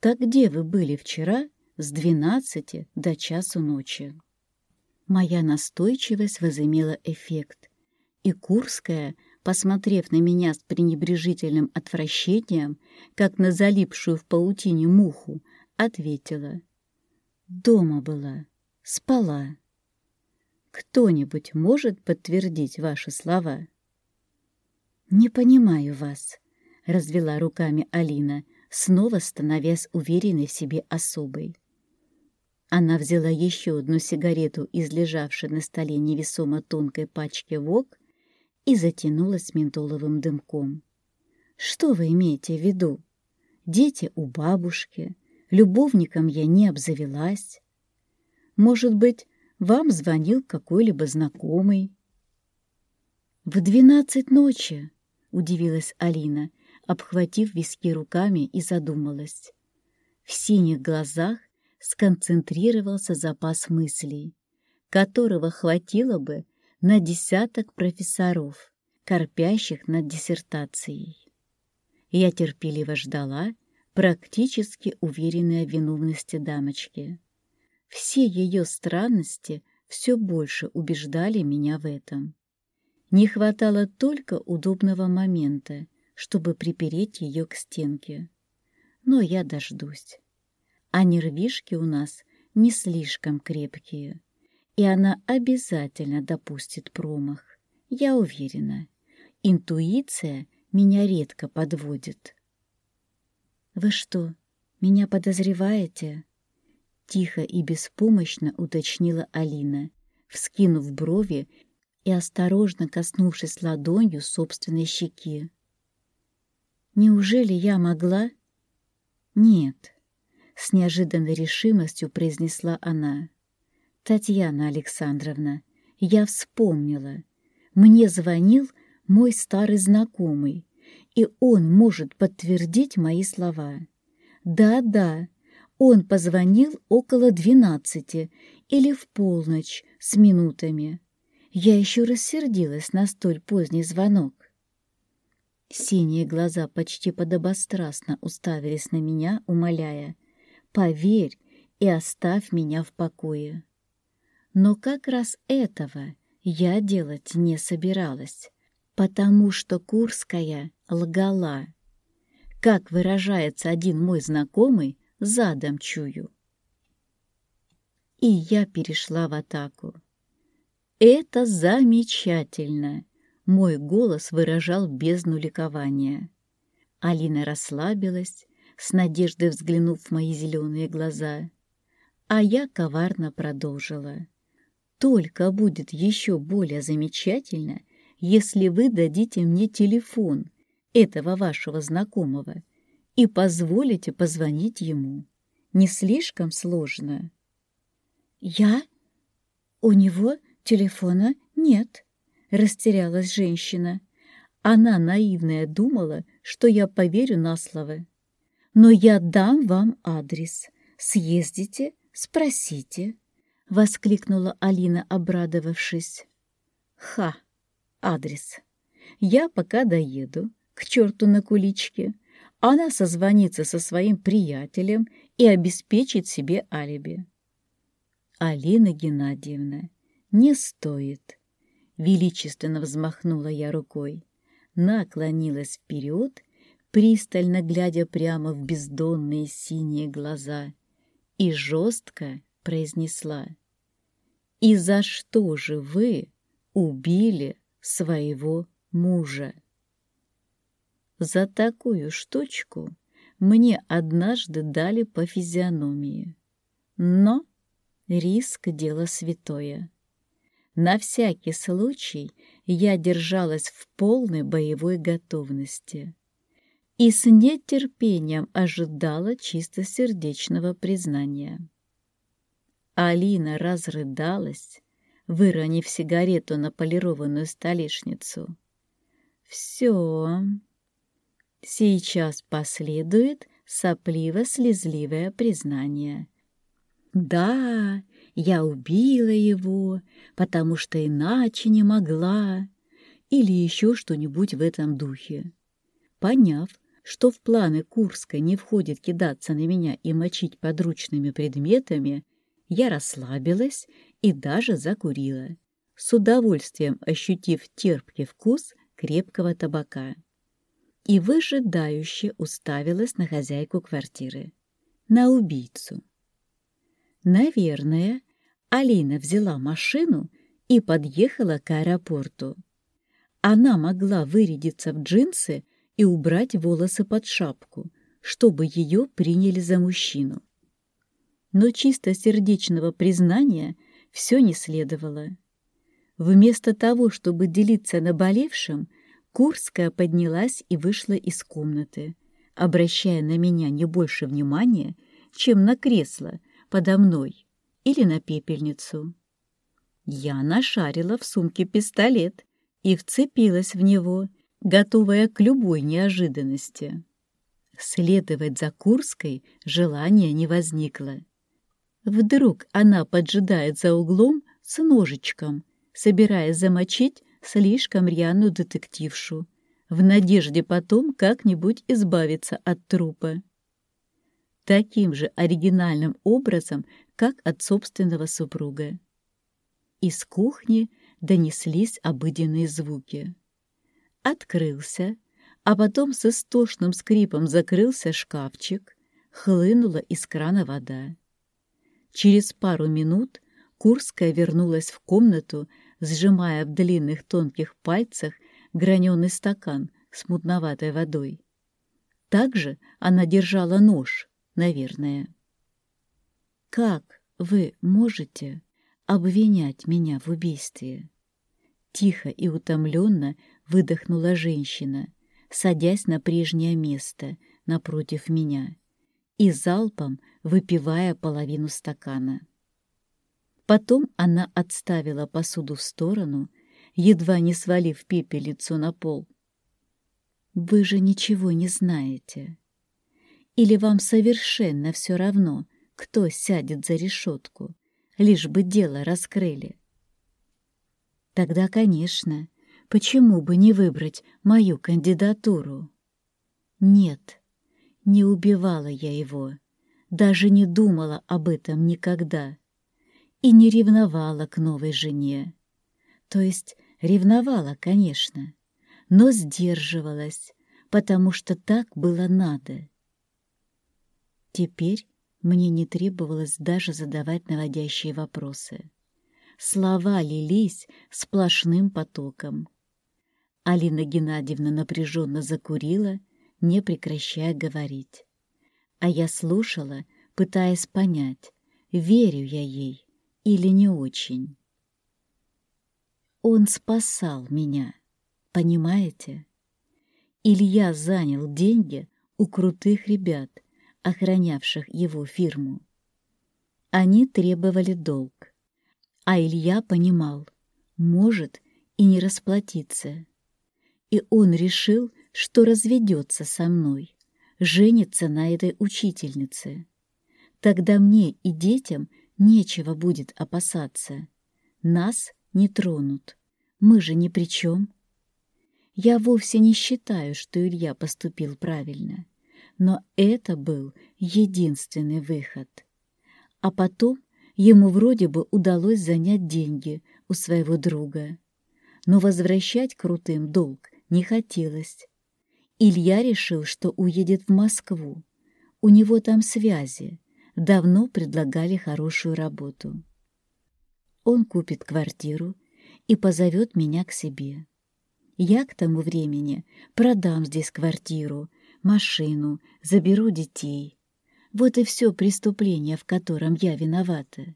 Так где вы были вчера с двенадцати до часу ночи?» Моя настойчивость возымела эффект, и Курская посмотрев на меня с пренебрежительным отвращением, как на залипшую в паутине муху, ответила. «Дома была, спала. Кто-нибудь может подтвердить ваши слова?» «Не понимаю вас», — развела руками Алина, снова становясь уверенной в себе особой. Она взяла еще одну сигарету из лежавшей на столе невесомо тонкой пачки ВОК и затянулась ментоловым дымком. «Что вы имеете в виду? Дети у бабушки, любовником я не обзавелась. Может быть, вам звонил какой-либо знакомый?» «В двенадцать ночи!» — удивилась Алина, обхватив виски руками и задумалась. В синих глазах сконцентрировался запас мыслей, которого хватило бы на десяток профессоров, корпящих над диссертацией. Я терпеливо ждала, практически уверенная в виновности дамочки. Все ее странности все больше убеждали меня в этом. Не хватало только удобного момента, чтобы припереть ее к стенке. Но я дождусь. А нервишки у нас не слишком крепкие и она обязательно допустит промах. Я уверена. Интуиция меня редко подводит. «Вы что, меня подозреваете?» Тихо и беспомощно уточнила Алина, вскинув брови и осторожно коснувшись ладонью собственной щеки. «Неужели я могла?» «Нет, С неожиданной решимостью произнесла она. «Татьяна Александровна, я вспомнила. Мне звонил мой старый знакомый, и он может подтвердить мои слова. Да-да, он позвонил около двенадцати или в полночь с минутами. Я еще рассердилась на столь поздний звонок. Синие глаза почти подобострастно уставились на меня, умоляя «Поверь и оставь меня в покое». Но как раз этого я делать не собиралась, потому что Курская лгала. Как выражается один мой знакомый, задом чую. И я перешла в атаку. «Это замечательно!» Мой голос выражал бездну ликования. Алина расслабилась, с надеждой взглянув в мои зеленые глаза, а я коварно продолжила. Только будет еще более замечательно, если вы дадите мне телефон этого вашего знакомого и позволите позвонить ему. Не слишком сложно? Я? У него телефона нет, растерялась женщина. Она, наивная, думала, что я поверю на слово. Но я дам вам адрес. Съездите, спросите. — воскликнула Алина, обрадовавшись. «Ха! Адрес. Я пока доеду, к черту на куличке. Она созвонится со своим приятелем и обеспечит себе алиби». «Алина Геннадьевна, не стоит!» Величественно взмахнула я рукой, наклонилась вперед, пристально глядя прямо в бездонные синие глаза, и жестко произнесла. «И за что же вы убили своего мужа?» За такую штучку мне однажды дали по физиономии. Но риск — дело святое. На всякий случай я держалась в полной боевой готовности и с нетерпением ожидала чистосердечного признания. Алина разрыдалась, выронив сигарету на полированную столешницу. «Все. Сейчас последует сопливо-слезливое признание. Да, я убила его, потому что иначе не могла, или еще что-нибудь в этом духе. Поняв, что в планы Курска не входит кидаться на меня и мочить подручными предметами, я расслабилась и даже закурила, с удовольствием ощутив терпкий вкус крепкого табака. И выжидающе уставилась на хозяйку квартиры, на убийцу. Наверное, Алина взяла машину и подъехала к аэропорту. Она могла вырядиться в джинсы и убрать волосы под шапку, чтобы ее приняли за мужчину но чисто сердечного признания все не следовало. Вместо того, чтобы делиться наболевшим, Курская поднялась и вышла из комнаты, обращая на меня не больше внимания, чем на кресло подо мной или на пепельницу. Я нашарила в сумке пистолет и вцепилась в него, готовая к любой неожиданности. Следовать за Курской желания не возникло. Вдруг она поджидает за углом с ножичком, собираясь замочить слишком рьяную детектившу, в надежде потом как-нибудь избавиться от трупа. Таким же оригинальным образом, как от собственного супруга. Из кухни донеслись обыденные звуки. Открылся, а потом с истошным скрипом закрылся шкафчик, хлынула из крана вода. Через пару минут Курская вернулась в комнату, сжимая в длинных тонких пальцах граненый стакан с мутноватой водой. Также она держала нож, наверное. «Как вы можете обвинять меня в убийстве?» Тихо и утомленно выдохнула женщина, садясь на прежнее место напротив меня и залпом выпивая половину стакана. Потом она отставила посуду в сторону, едва не свалив пепелицу на пол. «Вы же ничего не знаете. Или вам совершенно все равно, кто сядет за решетку, лишь бы дело раскрыли?» Тогда, конечно, почему бы не выбрать мою кандидатуру? Нет, не убивала я его, даже не думала об этом никогда и не ревновала к новой жене. То есть ревновала, конечно, но сдерживалась, потому что так было надо. Теперь мне не требовалось даже задавать наводящие вопросы. Слова лились сплошным потоком. Алина Геннадьевна напряженно закурила, не прекращая говорить. А я слушала, пытаясь понять, верю я ей или не очень. Он спасал меня, понимаете? Илья занял деньги у крутых ребят, охранявших его фирму. Они требовали долг, а Илья понимал, может и не расплатиться. И он решил, что разведется со мной, женится на этой учительнице. Тогда мне и детям Нечего будет опасаться. Нас не тронут. Мы же ни при чем. Я вовсе не считаю, что Илья поступил правильно. Но это был единственный выход. А потом ему вроде бы удалось занять деньги у своего друга. Но возвращать крутым долг не хотелось. Илья решил, что уедет в Москву. У него там связи давно предлагали хорошую работу. Он купит квартиру и позовет меня к себе. Я к тому времени продам здесь квартиру, машину, заберу детей. Вот и все преступление, в котором я виновата.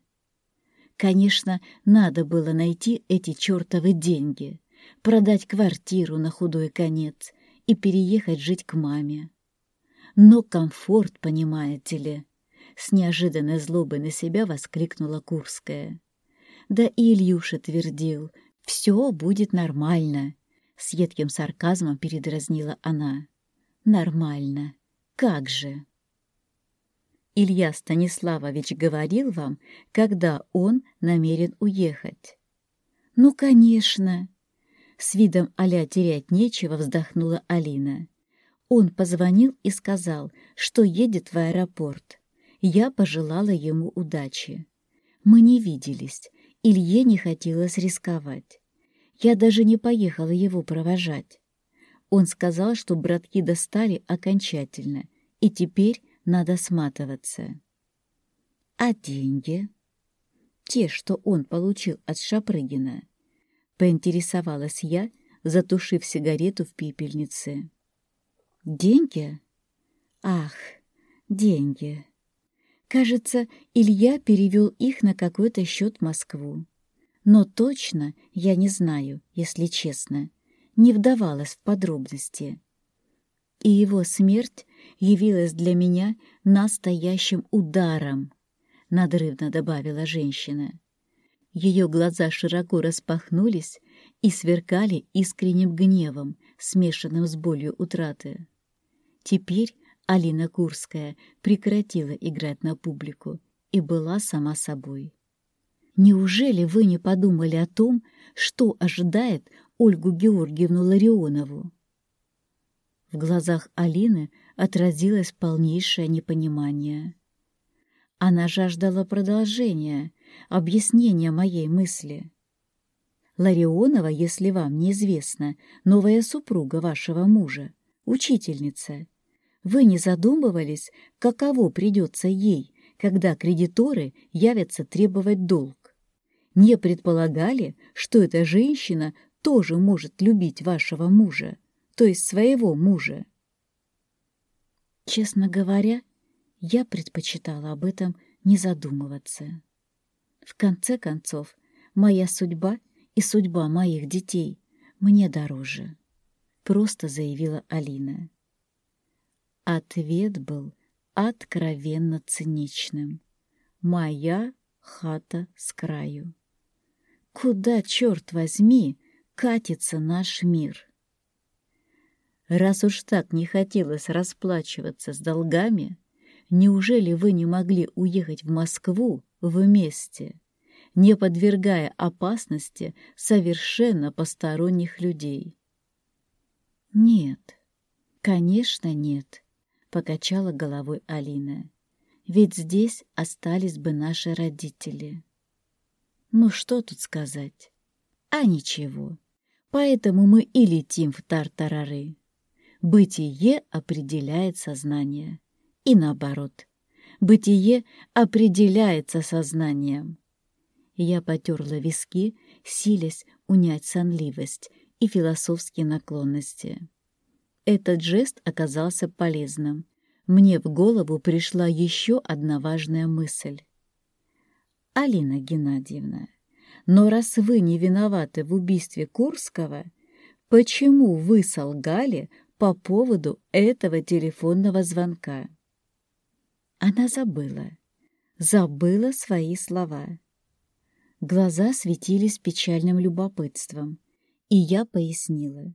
Конечно, надо было найти эти чертовы деньги, продать квартиру на худой конец и переехать жить к маме. Но комфорт, понимаете ли, с неожиданной злобой на себя воскликнула Курская. Да и Ильюша твердил, все будет нормально. С едким сарказмом передразнила она. Нормально. Как же? Илья Станиславович говорил вам, когда он намерен уехать? Ну, конечно. С видом аля терять нечего вздохнула Алина. Он позвонил и сказал, что едет в аэропорт. Я пожелала ему удачи. Мы не виделись, Илье не хотелось рисковать. Я даже не поехала его провожать. Он сказал, что братки достали окончательно, и теперь надо сматываться. А деньги? Те, что он получил от Шапрыгина. Поинтересовалась я, затушив сигарету в пепельнице. Деньги? Ах, деньги. Кажется, Илья перевел их на какой-то счет в Москву. Но точно я не знаю, если честно, не вдавалась в подробности. И его смерть явилась для меня настоящим ударом, надрывно добавила женщина. Ее глаза широко распахнулись и сверкали искренним гневом, смешанным с болью утраты. Теперь Алина Курская прекратила играть на публику и была сама собой. Неужели вы не подумали о том, что ожидает Ольгу Георгиевну Ларионову? В глазах Алины отразилось полнейшее непонимание. Она жаждала продолжения, объяснения моей мысли. Ларионова, если вам неизвестно, новая супруга вашего мужа, учительница — вы не задумывались, каково придется ей, когда кредиторы явятся требовать долг? Не предполагали, что эта женщина тоже может любить вашего мужа, то есть своего мужа? Честно говоря, я предпочитала об этом не задумываться. В конце концов, моя судьба и судьба моих детей мне дороже, просто заявила Алина. Ответ был откровенно циничным. «Моя хата с краю». Куда, черт возьми, катится наш мир? Раз уж так не хотелось расплачиваться с долгами, неужели вы не могли уехать в Москву вместе, не подвергая опасности совершенно посторонних людей? Нет, конечно, нет, покачала головой Алина. Ведь здесь остались бы наши родители. Ну что тут сказать? А ничего. Поэтому мы и летим в Тартарары. Бытие определяет сознание. И наоборот. Бытие определяется сознанием. Я потерла виски, силясь унять сонливость и философские наклонности. Этот жест оказался полезным. Мне в голову пришла еще одна важная мысль. «Алина Геннадьевна, но раз вы не виноваты в убийстве Курского, почему вы солгали по поводу этого телефонного звонка. Она забыла. Забыла свои слова. Глаза светились печальным любопытством, и я пояснила.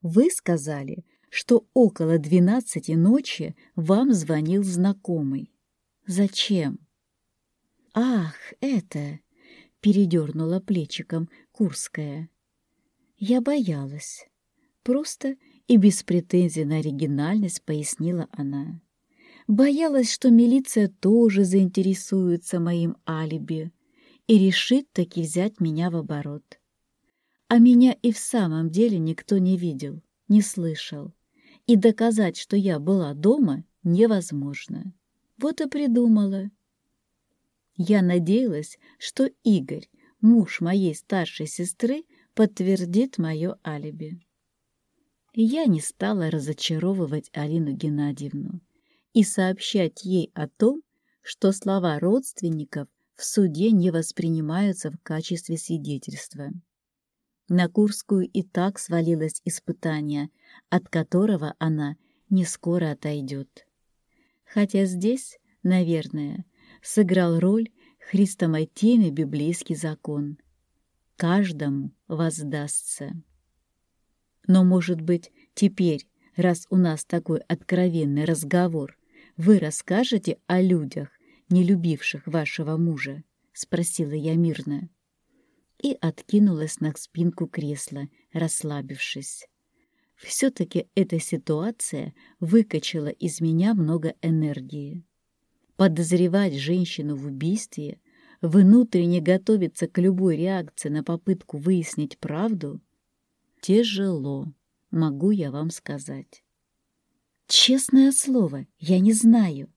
Вы сказали, что около двенадцати ночи вам звонил знакомый. Зачем? Ах, это... Передернула плечиком Курская. Я боялась. Просто и без претензий на оригинальность пояснила она. Боялась, что милиция тоже заинтересуется моим алиби и решит таки взять меня в оборот. А меня и в самом деле никто не видел, не слышал, и доказать, что я была дома, невозможно. Вот и придумала. Я надеялась, что Игорь, муж моей старшей сестры, подтвердит мое алиби я не стала разочаровывать Алину Геннадьевну и сообщать ей о том, что слова родственников в суде не воспринимаются в качестве свидетельства. На Курскую и так свалилось испытание, от которого она не скоро отойдет. Хотя здесь, наверное, сыграл роль хрестоматийный библейский закон. Каждому воздастся. Но, может быть, теперь, раз у нас такой откровенный разговор, вы расскажете о людях, не любивших вашего мужа? — спросила я мирно. И откинулась на спинку кресла, расслабившись. Все-таки эта ситуация выкачала из меня много энергии. Подозревать женщину в убийстве, внутренне готовиться к любой реакции на попытку выяснить правду — Тяжело, могу я вам сказать. Честное слово, я не знаю.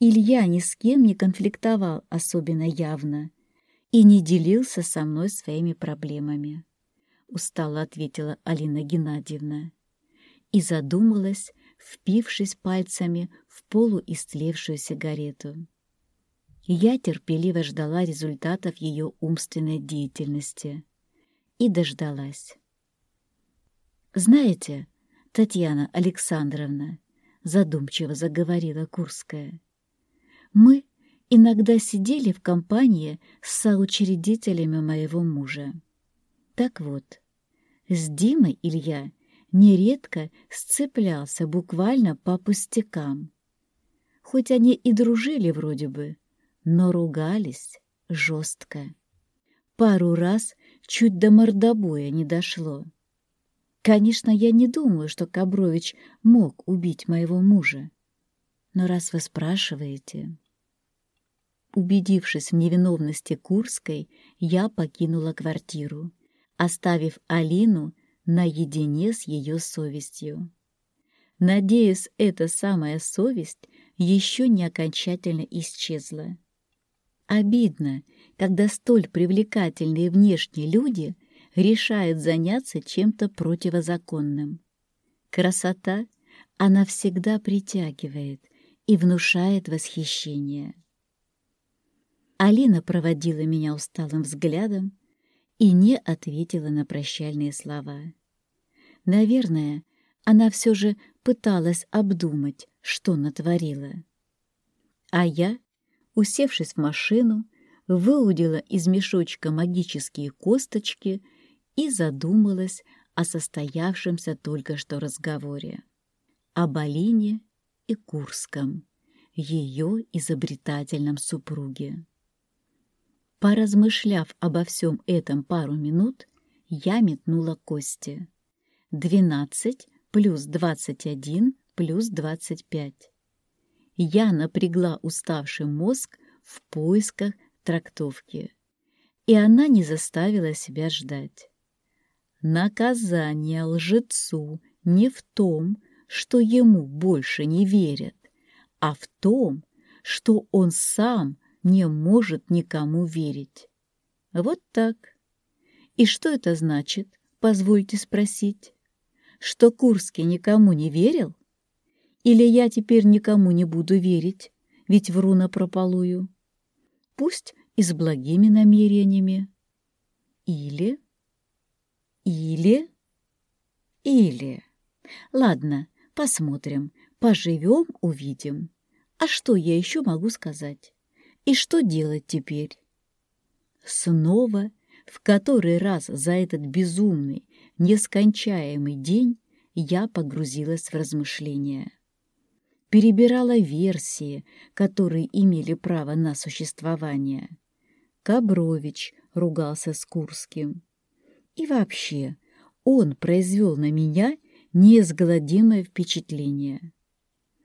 Илья ни с кем не конфликтовал особенно явно и не делился со мной своими проблемами. Устало ответила Алина Геннадьевна и задумалась, впившись пальцами в полуистлевшую сигарету. Я терпеливо ждала результатов ее умственной деятельности и дождалась. «Знаете, Татьяна Александровна, — задумчиво заговорила Курская, — мы иногда сидели в компании с соучредителями моего мужа. Так вот, с Димой Илья нередко сцеплялся буквально по пустякам. Хоть они и дружили вроде бы, но ругались жестко. Пару раз чуть до мордобоя не дошло. Конечно, я не думаю, что Кабрович мог убить моего мужа. Но раз вы спрашиваете... Убедившись в невиновности Курской, я покинула квартиру, оставив Алину наедине с ее совестью. Надеюсь, эта самая совесть еще не окончательно исчезла. Обидно, когда столь привлекательные внешние люди — решает заняться чем-то противозаконным. Красота, она всегда притягивает и внушает восхищение. Алина проводила меня усталым взглядом и не ответила на прощальные слова. Наверное, она все же пыталась обдумать, что натворила. А я, усевшись в машину, выудила из мешочка магические косточки и задумалась о состоявшемся только что разговоре. О Балине и Курском, ее изобретательном супруге. Поразмышляв обо всем этом пару минут, я метнула кости. Двенадцать плюс двадцать один плюс двадцать пять. Я напрягла уставший мозг в поисках трактовки, и она не заставила себя ждать. Наказание лжецу не в том, что ему больше не верят, а в том, что он сам не может никому верить. Вот так. И что это значит, позвольте спросить? Что Курский никому не верил? Или я теперь никому не буду верить, ведь вру напропалую? Пусть и с благими намерениями. Или... Или... Или... Ладно, посмотрим, поживем, увидим. А что я еще могу сказать? И что делать теперь? Снова, в который раз за этот безумный, нескончаемый день я погрузилась в размышления. Перебирала версии, которые имели право на существование. Кабрович ругался с Курским. И вообще, он произвел на меня неизгладимое впечатление.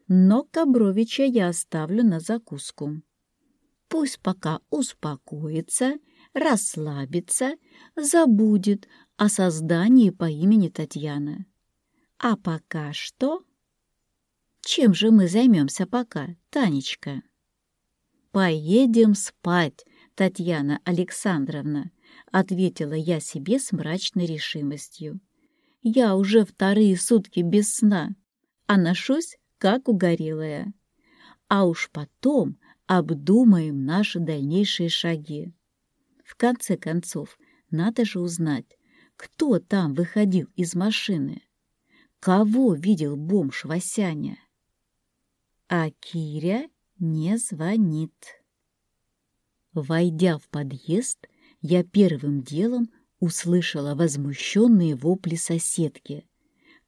Но Кабровича я оставлю на закуску. Пусть пока успокоится, расслабится, забудет о создании по имени Татьяна. А пока что... Чем же мы займемся пока, Танечка? Поедем спать, Татьяна Александровна, ответила я себе с мрачной решимостью. Я уже вторые сутки без сна, а ношусь, как угорелая. А уж потом обдумаем наши дальнейшие шаги. В конце концов, надо же узнать, кто там выходил из машины, кого видел бомж Васяня. А Киря не звонит. Войдя в подъезд, я первым делом услышала возмущенные вопли соседки,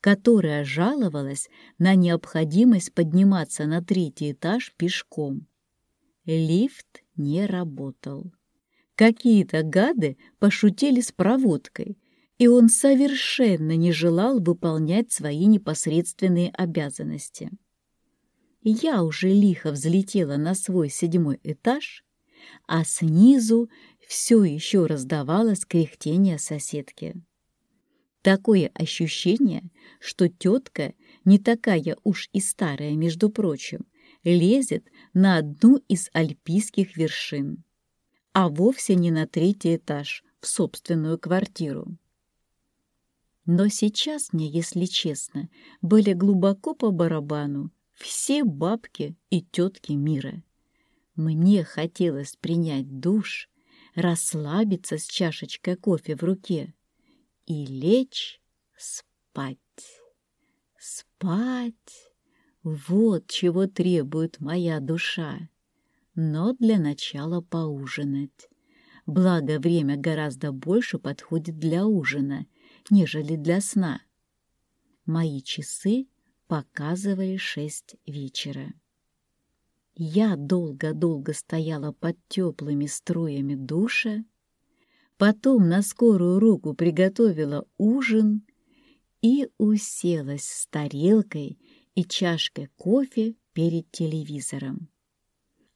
которая жаловалась на необходимость подниматься на третий этаж пешком. Лифт не работал. Какие-то гады пошутили с проводкой, и он совершенно не желал выполнять свои непосредственные обязанности. Я уже лихо взлетела на свой седьмой этаж, а снизу все еще раздавалось кряхтение соседки. Такое ощущение, что тетка не такая уж и старая, между прочим, лезет на одну из альпийских вершин, а вовсе не на третий этаж, в собственную квартиру. Но сейчас мне, если честно, были глубоко по барабану все бабки и тетки мира. Мне хотелось принять душ, расслабиться с чашечкой кофе в руке и лечь спать. Спать — вот чего требует моя душа. Но для начала поужинать. Благо, время гораздо больше подходит для ужина, нежели для сна. Мои часы показывали шесть вечера. Я долго-долго стояла под теплыми струями душа, потом на скорую руку приготовила ужин и уселась с тарелкой и чашкой кофе перед телевизором.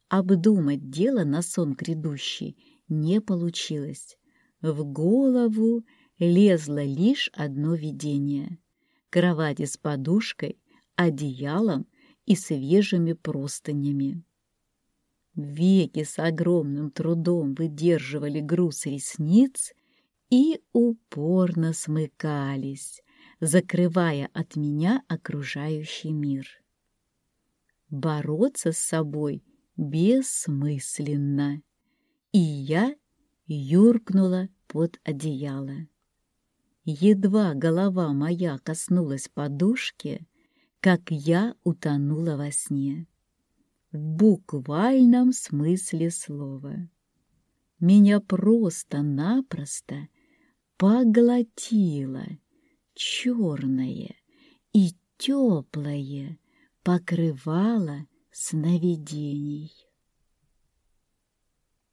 Обдумать дело на сон грядущий не получилось. В голову лезло лишь одно видение — кровати с подушкой, одеялом и свежими простынями. Веки с огромным трудом выдерживали груз ресниц и упорно смыкались, закрывая от меня окружающий мир. Бороться с собой бессмысленно, и я юркнула под одеяло. Едва голова моя коснулась подушки, как я утонула во сне. в буквальном смысле слова. Меня просто-напросто поглотило черное и теплое покрывало сновидений.